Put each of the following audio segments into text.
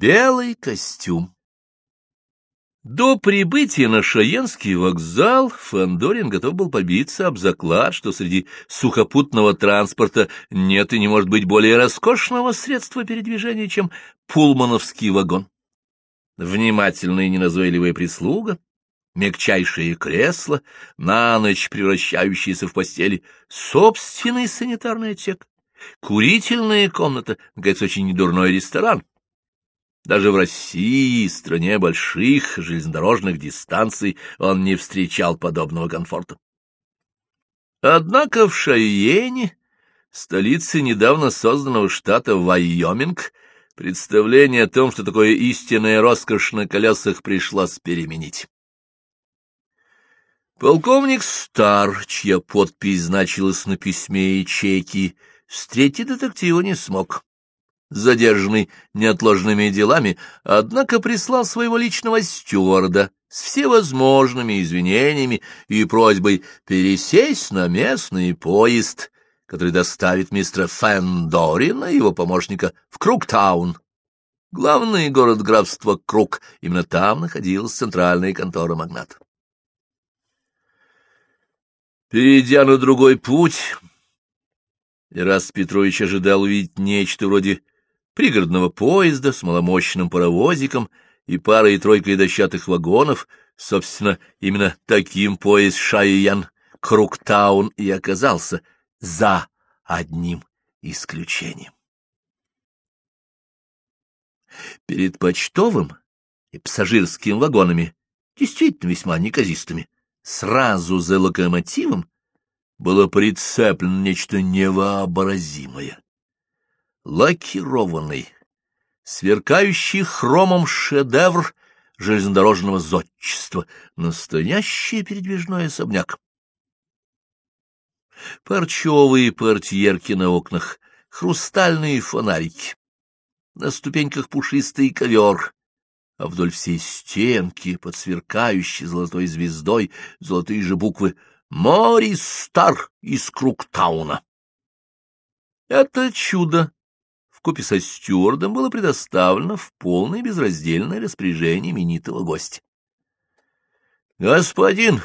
Белый костюм. До прибытия на Шаенский вокзал Фандорин готов был побиться об заклад, что среди сухопутного транспорта нет и не может быть более роскошного средства передвижения, чем пулмановский вагон. Внимательная и неназойливая прислуга, мягчайшее кресло, на ночь превращающиеся в постели, собственный санитарный отсек, курительная комната, наконец, очень недурной ресторан, даже в России, стране больших железнодорожных дистанций, он не встречал подобного комфорта. Однако в Шайене, столице недавно созданного штата Вайоминг, представление о том, что такое истинная роскошь на колесах, пришлось переменить. Полковник Стар, чья подпись значилась на письме ячейки, встретить детектива не смог задержанный неотложными делами, однако прислал своего личного стюарда с всевозможными извинениями и просьбой пересесть на местный поезд, который доставит мистера Фэндорина и его помощника в Круктаун. Главный город графства Крук, именно там находилась центральная контора магната. Перейдя на другой путь, Ираст Петрович ожидал увидеть нечто вроде пригородного поезда с маломощным паровозиком и парой-тройкой дощатых вагонов, собственно, именно таким поезд Шайян Круктаун и оказался, за одним исключением. Перед почтовым и пассажирским вагонами, действительно весьма неказистыми, сразу за локомотивом было прицеплено нечто невообразимое лакированный, сверкающий хромом шедевр железнодорожного зодчества, настоящий передвижной особняк. Парчевые портьерки на окнах, хрустальные фонарики, на ступеньках пушистый ковер, а вдоль всей стенки, под сверкающей золотой звездой, золотые же буквы «Морис Стар из Круктауна». Это чудо вкупе со стюардом было предоставлено в полное безраздельное распоряжение именитого гостя. — Господин,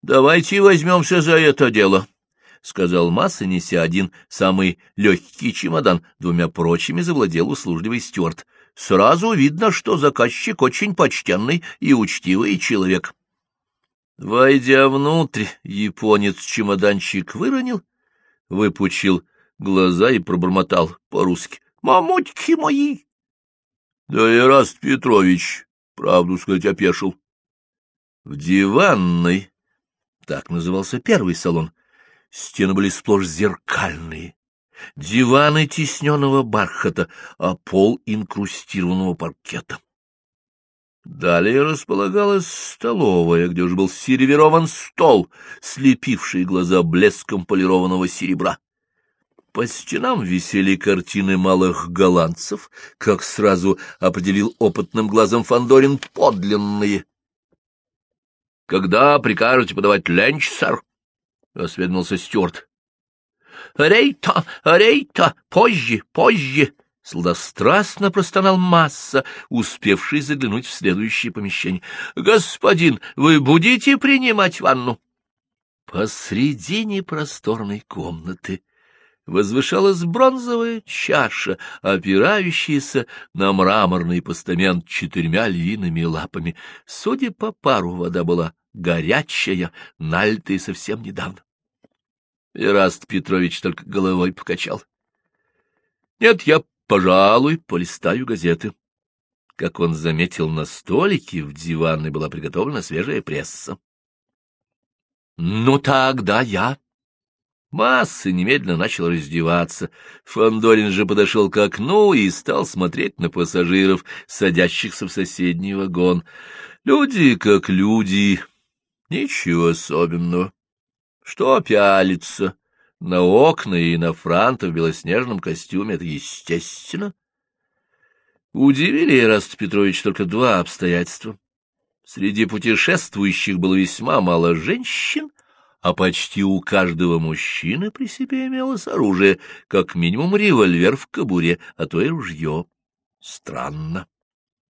давайте возьмемся за это дело, — сказал Масса, неся один самый легкий чемодан, двумя прочими завладел услужливый стюард. — Сразу видно, что заказчик очень почтенный и учтивый человек. Войдя внутрь, японец чемоданчик выронил, выпучил глаза и пробормотал по-русски мамочки мои! Да и Раст Петрович, правду сказать, опешил. В диванной, так назывался первый салон, стены были сплошь зеркальные, диваны тисненного бархата, а пол инкрустированного паркета. Далее располагалась столовая, где уже был сервирован стол, слепивший глаза блеском полированного серебра. По стенам висели картины малых голландцев, как сразу определил опытным глазом Фандорин подлинные. — Когда прикажете подавать ленч, сэр? — осведомился Стюарт. — Рейта, рейта, позже, позже! — сладострастно простонал Масса, успевший заглянуть в следующее помещение. — Господин, вы будете принимать ванну? Посредине просторной комнаты возвышалась бронзовая чаша, опирающаяся на мраморный постамент четырьмя львиными лапами. Судя по пару, вода была горячая, налитая совсем недавно. Ираст Петрович только головой покачал. — Нет, я, пожалуй, полистаю газеты. Как он заметил, на столике в диванной была приготовлена свежая пресса. — Ну, тогда я Масса немедленно начал раздеваться. Фандорин же подошел к окну и стал смотреть на пассажиров, садящихся в соседний вагон. Люди как люди, ничего особенного. Что пялиться? На окна и на франта в белоснежном костюме — это естественно. Удивили Ираст Петрович только два обстоятельства. Среди путешествующих было весьма мало женщин, а почти у каждого мужчины при себе имелось оружие, как минимум револьвер в кобуре, а то и ружье. Странно.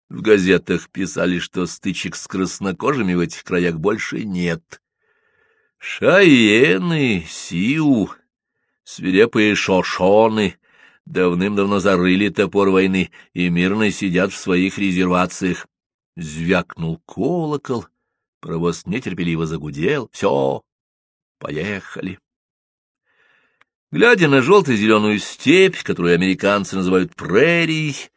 В газетах писали, что стычек с краснокожими в этих краях больше нет. Шаены, Сиу, свирепые шошоны давным-давно зарыли топор войны и мирно сидят в своих резервациях. Звякнул колокол, паровоз нетерпеливо загудел. Все, поехали. Глядя на желто-зеленую степь, которую американцы называют прерией,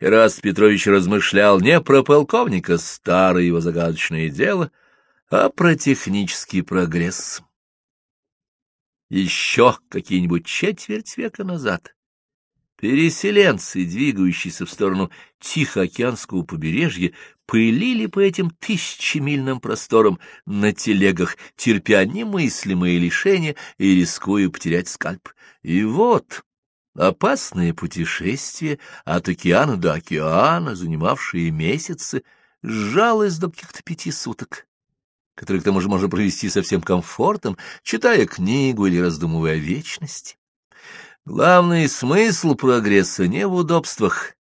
Эраст Петрович размышлял не про полковника старое его загадочное дело, а про технический прогресс. Еще какие-нибудь четверть века назад переселенцы, двигающиеся в сторону Тихоокеанского побережья, пылили по этим тысячемильным просторам на телегах, терпя немыслимые лишения и рискуя потерять скальп. И вот опасное путешествие от океана до океана, занимавшие месяцы, сжалось до каких-то пяти суток которые к тому же можно провести со всем комфортом, читая книгу или раздумывая о вечности. Главный смысл прогресса не в удобствах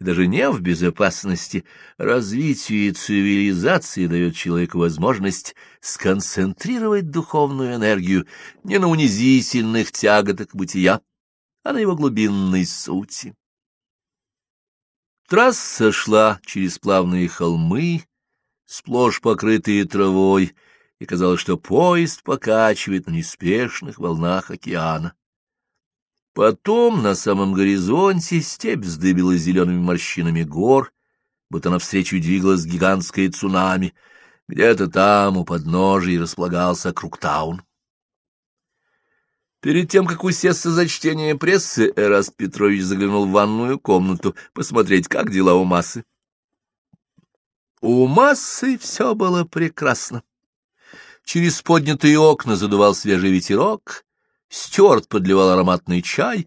даже не в безопасности. Развитие цивилизации дает человеку возможность сконцентрировать духовную энергию не на унизительных тяготах бытия, а на его глубинной сути. Трасса шла через плавные холмы, сплошь покрытые травой, и казалось, что поезд покачивает на неспешных волнах океана. Потом на самом горизонте степь вздыбилась зелеными морщинами гор, будто навстречу двигалась гигантская цунами. Где-то там, у подножия, располагался Круктаун. Перед тем, как усесться за чтение прессы, Эраст Петрович заглянул в ванную комнату посмотреть, как дела у массы. У массы все было прекрасно. Через поднятые окна задувал свежий ветерок, Стюарт подливал ароматный чай,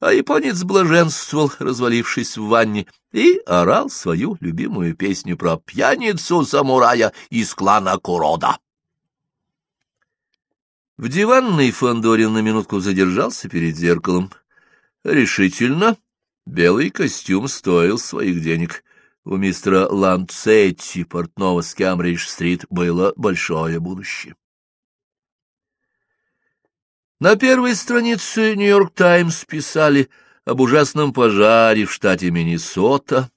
а японец блаженствовал, развалившись в ванне, и орал свою любимую песню про пьяницу-самурая из клана Курода. В диванной Фандорин на минутку задержался перед зеркалом. Решительно, белый костюм стоил своих денег. У мистера Ланцетти, портного с Кембридж-стрит, было большое будущее. На первой странице «Нью-Йорк Таймс» писали об ужасном пожаре в штате Миннесота.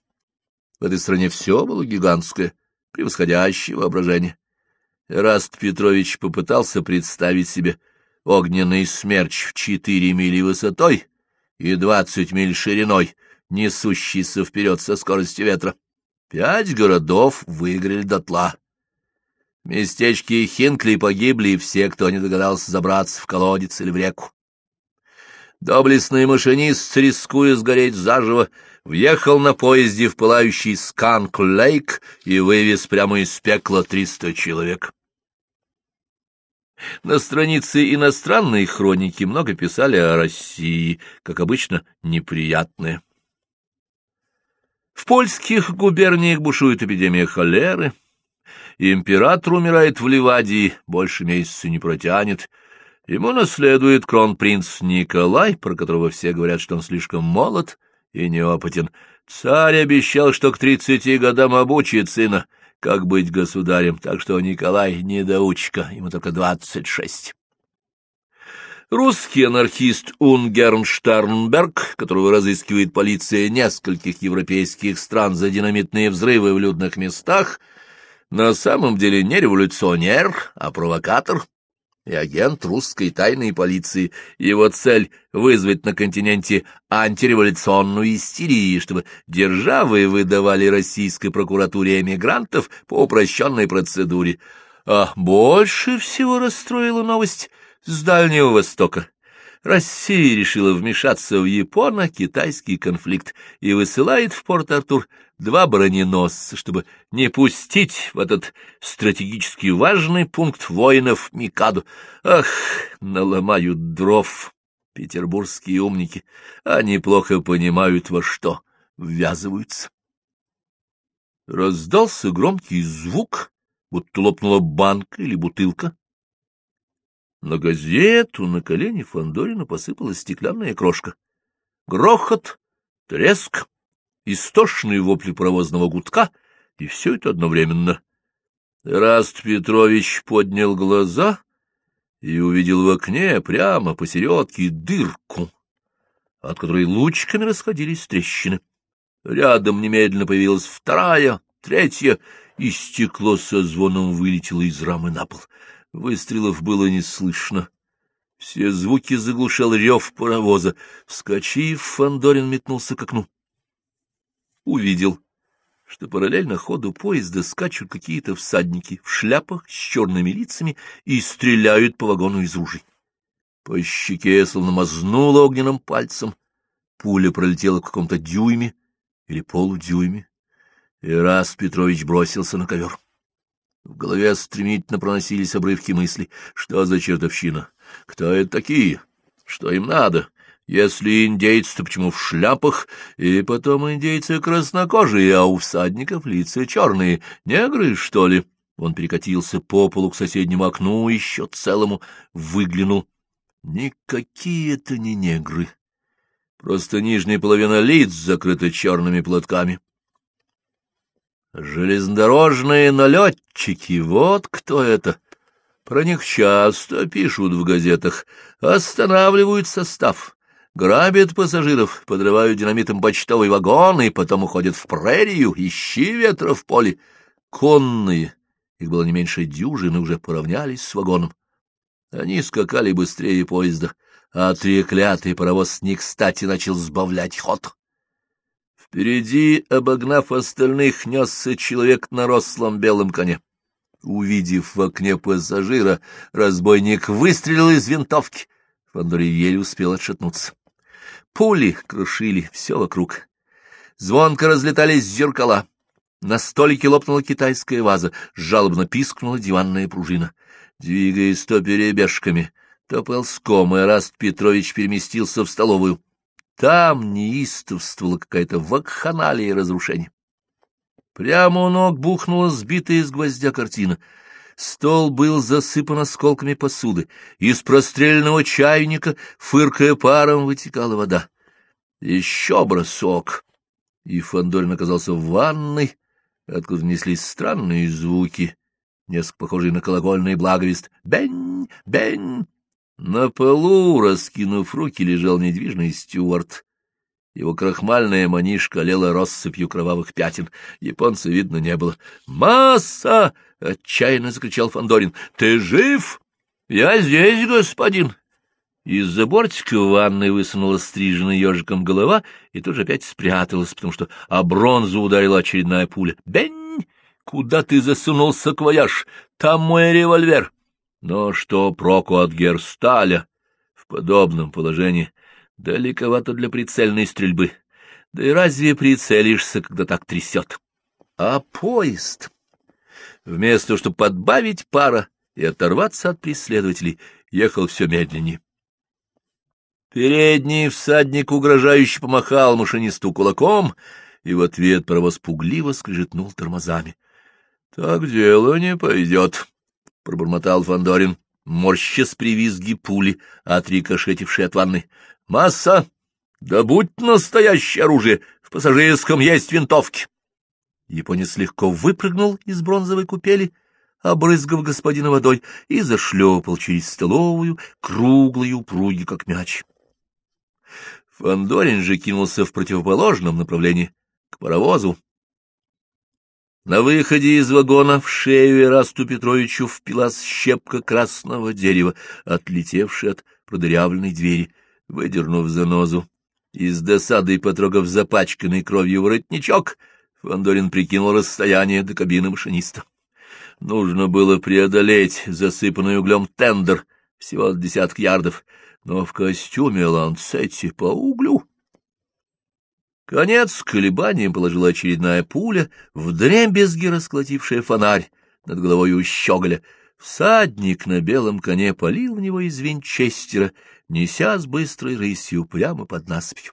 В этой стране все было гигантское, превосходящее воображение. Эраст Петрович попытался представить себе огненный смерч в четыре мили высотой и двадцать миль шириной, несущийся вперед со скоростью ветра. Пять городов выиграли дотла. В местечке Хинкли погибли все, кто не догадался забраться в колодец или в реку. Доблестный машинист, рискуя сгореть заживо, въехал на поезде в пылающий Сканк-Лейк и вывез прямо из пекла триста человек. На странице иностранной хроники много писали о России, как обычно, неприятные. В польских губерниях бушует эпидемия холеры, Император умирает в Ливадии, больше месяца не протянет. Ему наследует кронпринц Николай, про которого все говорят, что он слишком молод и неопытен. Царь обещал, что к тридцати годам обучит сына, как быть государем, так что Николай недоучка, ему только двадцать шесть. Русский анархист Унгерн Штернберг, которого разыскивает полиция нескольких европейских стран за динамитные взрывы в людных местах, — на самом деле не революционер, а провокатор и агент русской тайной полиции. Его цель — вызвать на континенте антиреволюционную истерию, чтобы державы выдавали российской прокуратуре эмигрантов по упрощенной процедуре. А больше всего расстроила новость с Дальнего Востока. Россия решила вмешаться в японо-китайский конфликт и высылает в Порт-Артур два броненосца, чтобы не пустить в этот стратегически важный пункт воинов Микаду. Ах, наломают дров петербургские умники, они плохо понимают, во что ввязываются. Раздался громкий звук, будто лопнула банка или бутылка. На газету на колени Фандорина посыпалась стеклянная крошка. Грохот, треск, истошные вопли паровозного гудка, и все это одновременно. Раст Петрович поднял глаза и увидел в окне прямо посередке дырку, от которой лучками расходились трещины. Рядом немедленно появилась вторая, третья, и стекло со звоном вылетело из рамы на пол. Выстрелов было не слышно. Все звуки заглушал рев паровоза. Вскочив, Фандорин метнулся к окну. Увидел, что параллельно ходу поезда скачут какие-то всадники в шляпах с черными лицами и стреляют по вагону из ружей. По щеке словно мазнуло огненным пальцем. Пуля пролетела в каком-то дюйме или полудюйме, и раз Петрович бросился на ковер. В голове стремительно проносились обрывки мыслей. Что за чертовщина? Кто это такие? Что им надо? Если индейцы, то почему в шляпах? И потом индейцы краснокожие, а у всадников лица черные. Негры, что ли? Он перекатился по полу к соседнему окну, еще целому, выглянул. Никакие это не негры. Просто нижняя половина лиц закрыта черными платками. Железнодорожные налетчики, вот кто это. Про них часто пишут в газетах. Останавливают состав, грабят пассажиров, подрывают динамитом почтовый вагон и потом уходят в прерию, ищи ветра в поле. Конные, их было не меньше дюжины, уже поравнялись с вагоном. Они скакали быстрее поезда, а треклятый паровоз не кстати начал сбавлять ход. Впереди, обогнав остальных, несся человек на рослом белом коне. Увидев в окне пассажира, разбойник выстрелил из винтовки. Фандори еле успел отшатнуться. Пули крушили все вокруг. Звонко разлетались зеркала. На столике лопнула китайская ваза, жалобно пискнула диванная пружина. Двигаясь то перебежками, то ползком, Эраст Петрович переместился в столовую. Там неистовствовала какая-то вакханалия разрушения. Прямо у ног бухнула сбитая из гвоздя картина. Стол был засыпан осколками посуды. Из простреленного чайника, фыркая паром, вытекала вода. Еще бросок. И Фандорин оказался в ванной, откуда неслись странные звуки, несколько похожие на колокольный благовест. «Бень! Бень!» На полу, раскинув руки, лежал недвижный стюарт. Его крахмальная манишка олела россыпью кровавых пятен. Японца видно не было. «Масса!» — отчаянно закричал Фандорин. «Ты жив?» «Я здесь, господин!» Из-за бортика ванной высунула стриженная ежиком голова и тоже опять спряталась, потому что о бронзу ударила очередная пуля. «Бень! Куда ты засунул саквояж? Там мой револьвер!» Но что проку от Герсталя в подобном положении далековато для прицельной стрельбы. Да и разве прицелишься, когда так трясет? А поезд, вместо того, чтобы подбавить пара и оторваться от преследователей, ехал все медленнее. Передний всадник угрожающе помахал машинисту кулаком, и в ответ паровоз пугливо скрежетнул тормозами. — Так дело не пойдет пробормотал Фандорин, морща с привизги пули, отрикошетившей от ванны. — Масса! Да будь настоящее оружие! В пассажирском есть винтовки! Японец легко выпрыгнул из бронзовой купели, обрызгав господина водой, и зашлепал через столовую, круглый упругий, как мяч. Фандорин же кинулся в противоположном направлении, к паровозу, на выходе из вагона в шею Ирасту Петровичу впилась щепка красного дерева, отлетевшая от продырявленной двери. Выдернув занозу, из досады потрогав запачканный кровью воротничок, Фандорин прикинул расстояние до кабины машиниста. Нужно было преодолеть засыпанный углем тендер, всего десяток ярдов, но в костюме ланцетти по углю Конец колебаниям положила очередная пуля, в дребезги расколотившая фонарь над головой у щеголя. Всадник на белом коне полил в него из винчестера, неся с быстрой рысью прямо под насыпью.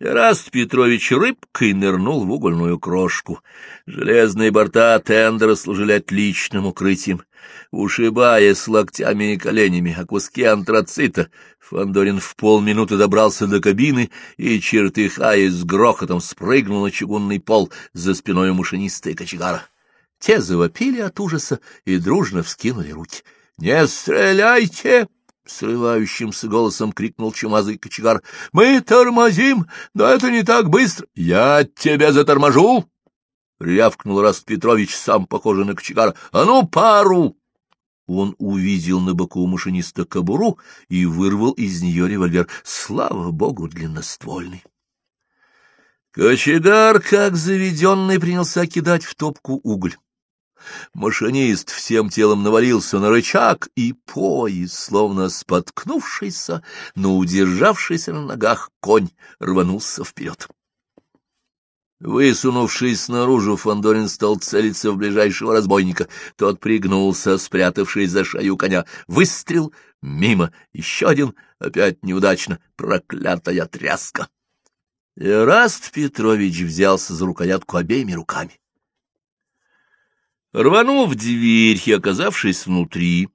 Раст Петрович рыбкой нырнул в угольную крошку. Железные борта тендера служили отличным укрытием. Ушибаясь локтями и коленями о куски антрацита, Фандорин в полминуты добрался до кабины и, чертыхаясь с грохотом, спрыгнул на чугунный пол за спиной машиниста и кочегара. Те завопили от ужаса и дружно вскинули руки. — Не стреляйте! Срывающимся голосом крикнул чумазый кочегар. — Мы тормозим, но это не так быстро. — Я тебя заторможу! — рявкнул Раст Петрович, сам похожий на кочегара. — А ну, пару! Он увидел на боку машиниста кобуру и вырвал из нее револьвер. Слава богу, длинноствольный. Кочегар, как заведенный, принялся кидать в топку уголь. Машинист всем телом навалился на рычаг, и поезд, словно споткнувшийся, но удержавшийся на ногах конь, рванулся вперед. Высунувшись снаружи, Фандорин стал целиться в ближайшего разбойника. Тот пригнулся, спрятавшись за шею коня. Выстрел мимо, еще один, опять неудачно, проклятая тряска. Эраст Петрович взялся за рукоятку обеими руками. Рванув дверь и оказавшись внутри,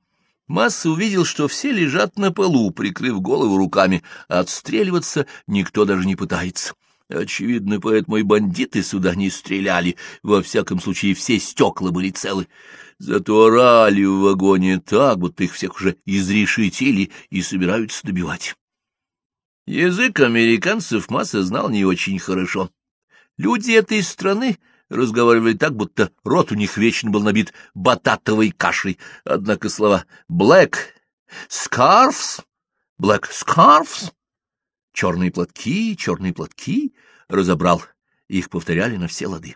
Масса увидел, что все лежат на полу, прикрыв голову руками, отстреливаться никто даже не пытается. Очевидно, поэтому и бандиты сюда не стреляли, во всяком случае все стекла были целы. Зато орали в вагоне так, будто их всех уже изрешетили и собираются добивать. Язык американцев Масса знал не очень хорошо. Люди этой страны разговаривали так, будто рот у них вечно был набит бататовой кашей. Однако слова «black scarves», «black scarves», «черные платки», «черные платки» разобрал. Их повторяли на все лады.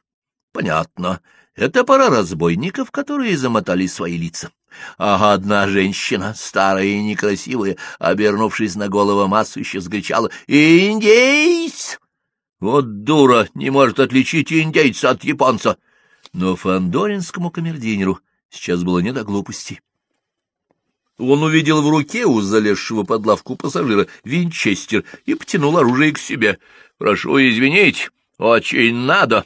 Понятно, это пара разбойников, которые замотали свои лица. А одна женщина, старая и некрасивая, обернувшись на голову массу, еще сгречала «Индейц!» Вот дура не может отличить индейца от японца. Но фандоринскому камердинеру сейчас было не до глупости. Он увидел в руке у залезшего под лавку пассажира винчестер и потянул оружие к себе. — Прошу извинить, очень надо.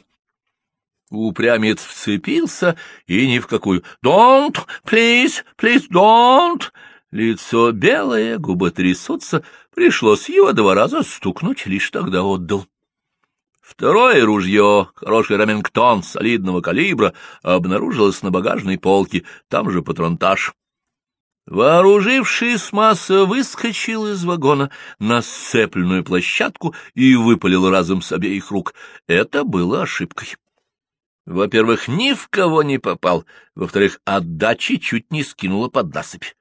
Упрямец вцепился и ни в какую. — Don't, please, please, don't. Лицо белое, губы трясутся. Пришлось его два раза стукнуть, лишь тогда отдал. Второе ружье, хороший ремингтон солидного калибра, обнаружилось на багажной полке, там же патронтаж. Вооружившись, масса выскочил из вагона на сцепленную площадку и выпалил разом с обеих рук. Это было ошибкой. Во-первых, ни в кого не попал, во-вторых, отдачи чуть не скинула под насыпь.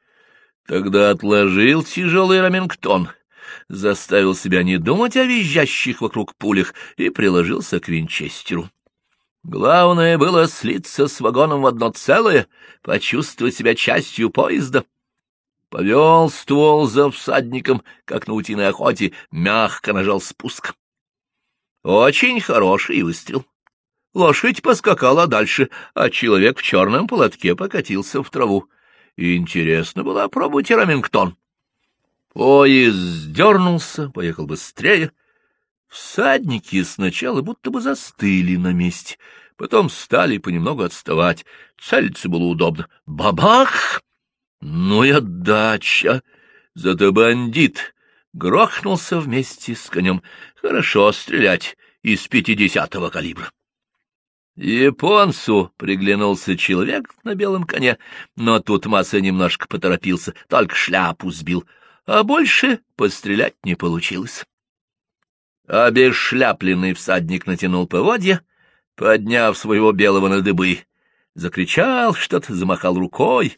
Тогда отложил тяжелый ремингтон — заставил себя не думать о визжащих вокруг пулях и приложился к винчестеру. Главное было слиться с вагоном в одно целое, почувствовать себя частью поезда. Повел ствол за всадником, как на утиной охоте, мягко нажал спуск. Очень хороший выстрел. Лошадь поскакала дальше, а человек в черном полотке покатился в траву. Интересно было пробовать Рамингтон. Поезд дернулся, поехал быстрее. Всадники сначала будто бы застыли на месте, потом стали понемногу отставать. Целиться было удобно. Бабах! Ну и отдача! Зато бандит грохнулся вместе с конем. Хорошо стрелять из пятидесятого калибра. Японцу приглянулся человек на белом коне, но тут Масса немножко поторопился, только шляпу сбил — а больше пострелять не получилось. Обешляпленный всадник натянул поводья, подняв своего белого на дыбы, закричал что-то, замахал рукой,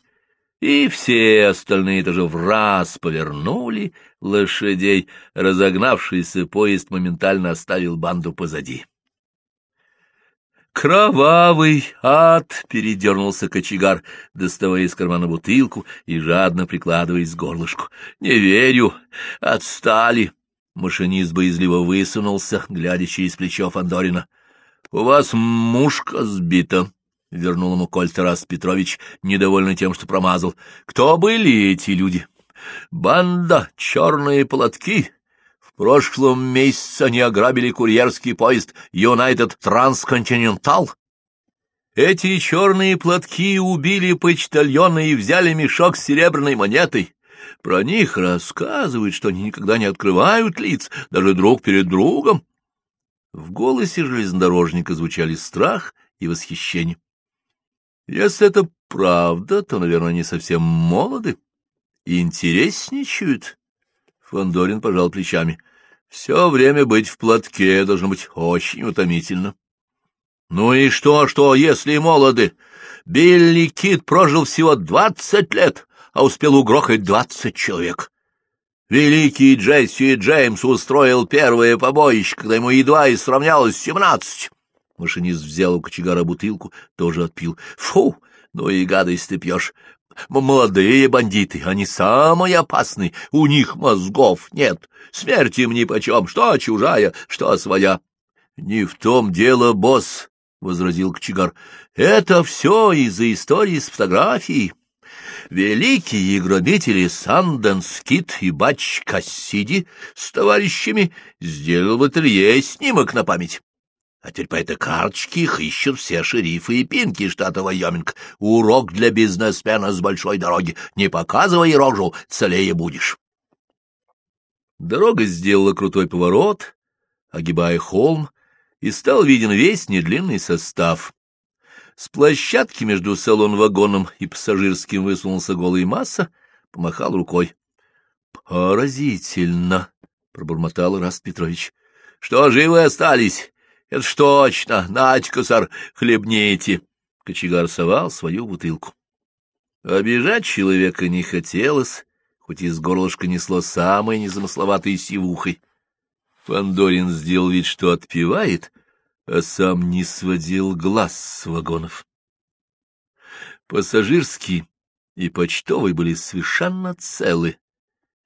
и все остальные тоже в раз повернули лошадей. Разогнавшийся поезд моментально оставил банду позади. «Кровавый ад!» — передернулся кочегар, доставая из кармана бутылку и жадно прикладываясь к горлышку. «Не верю! Отстали!» Машинист боязливо высунулся, глядя через плечо Фандорина. «У вас мушка сбита!» — вернул ему Коль Тарас Петрович, недовольный тем, что промазал. «Кто были эти люди?» «Банда, черные платки, в прошлом месяце они ограбили курьерский поезд United Transcontinental. Эти черные платки убили почтальона и взяли мешок с серебряной монетой. Про них рассказывают, что они никогда не открывают лиц, даже друг перед другом. В голосе железнодорожника звучали страх и восхищение. Если это правда, то, наверное, они совсем молоды и интересничают. Фандорин пожал плечами. Все время быть в платке должно быть очень утомительно. Ну и что, что, если молоды? Билли Кит прожил всего двадцать лет, а успел угрохать двадцать человек. Великий Джесси Джеймс устроил первое побоище, когда ему едва и сравнялось семнадцать. Машинист взял у кочегара бутылку, тоже отпил. Фу, ну и гадость ты пьешь. Молодые бандиты, они самые опасные, у них мозгов нет. Смерть им нипочем, что чужая, что своя. — Не в том дело, босс, — возразил кочегар. — Это все из-за истории с фотографией. Великие грабители Санденс Кит и Бач Кассиди с товарищами сделал в ателье снимок на память. А теперь по этой карточке их ищут все шерифы и пинки штата Вайоминг. Урок для бизнесмена с большой дороги. Не показывай рожу, целее будешь. Дорога сделала крутой поворот, огибая холм, и стал виден весь недлинный состав. С площадки между салон-вагоном и пассажирским высунулся голый масса, помахал рукой. — Поразительно! — пробормотал Раст Петрович. — Что, живы остались? Это ж точно! Нать-ка, сар, хлебните! Кочегар совал свою бутылку. Обижать человека не хотелось, хоть из горлышка несло самой незамысловатой сивухой. Фандорин сделал вид, что отпевает, а сам не сводил глаз с вагонов. Пассажирский и почтовый были совершенно целы.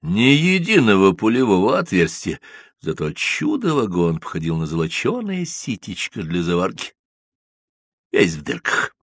Ни единого пулевого отверстия, зато чудо-вагон походил на золоченое ситечко для заварки. Весь в дырках.